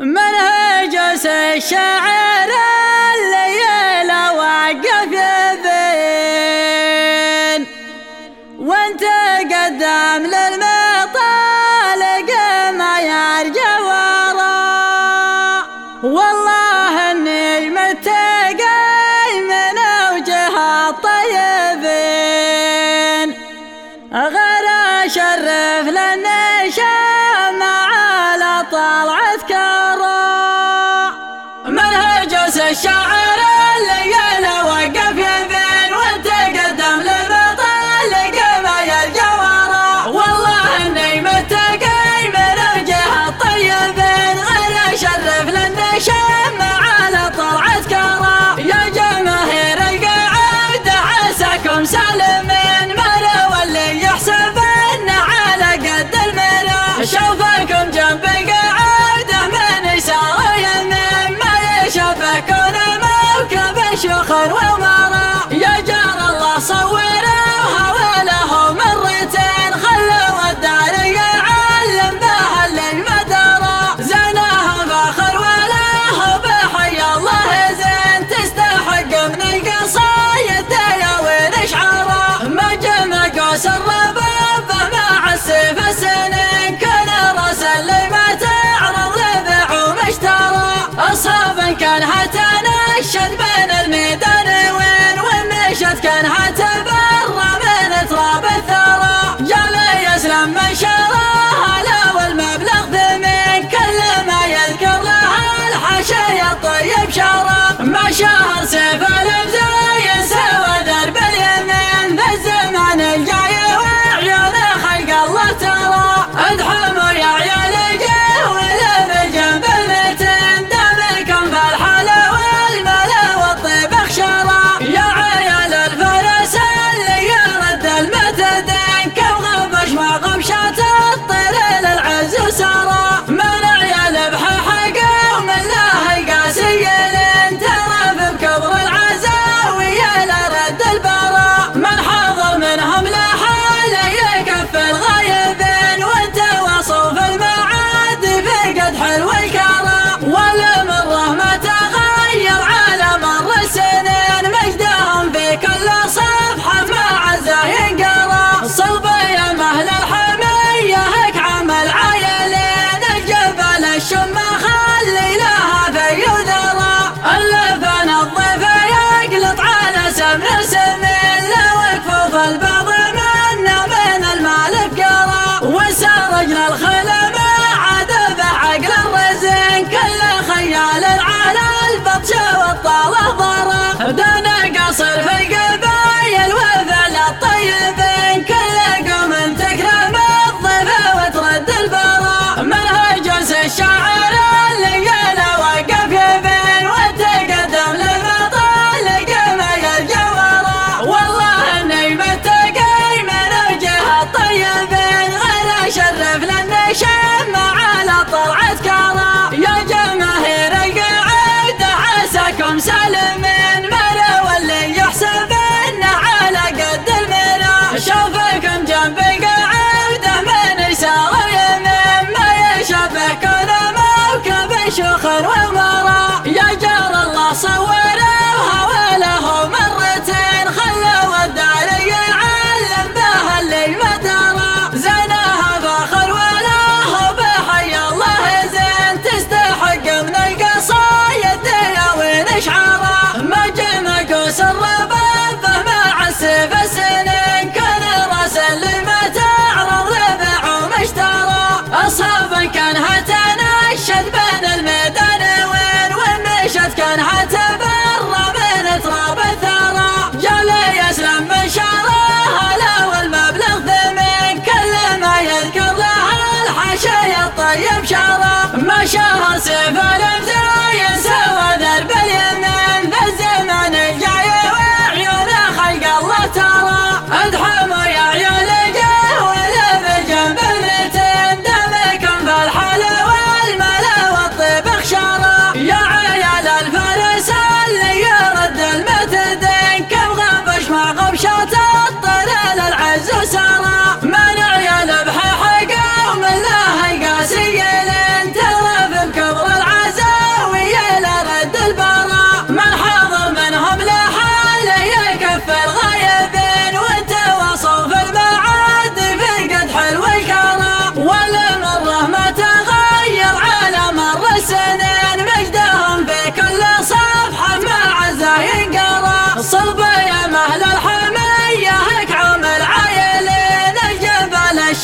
منهج الشاعر. جوز الشاعر الليالي. وين كان حتى نشد بين الميدان. وين ومشت كان حتى برا من تراب الثرى. يا ليسلم من شراها لو المبلغ ذمين كل ما يذكر لها الحاشية الطيب شرى. ما شهر سيفه ودنا قصر في القبايل وذل الطيبين كل قوم تكرم الضفة وترد البراء. منهج الشاعر اللي قال وقف يبين وتقدم لبطل قمي الجوراء والله اني متقي من وجه الطيبين غير اشرف لأن شمع على طلعة كرى. يا جماهير القعدة عساكم سالمين والورى يا جار الله صورنا بشارة ما شاء سيف الابتلاء يسوى ذرب اليمين ذا الجاي وعيون خلق الله ترى. ادحموا يا عيون الجاي ولا بجنب المتين دمكم بالحلا والملا والطيب اخشارة يا عيال الفارس اللي يرد المتدين كم غبش ما غبشته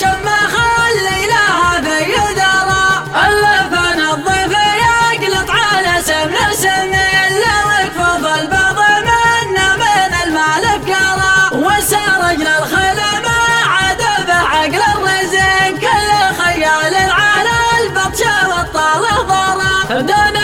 شمخ الليلة هذا يدرى. اللفن الضيف يقلط على سمن سمي إلا ويكفض البعض منا من المعلف قرى وسار رجل الخيل ما عاد بعقل الرزق كل خيال على البطشة والطاله ضرى.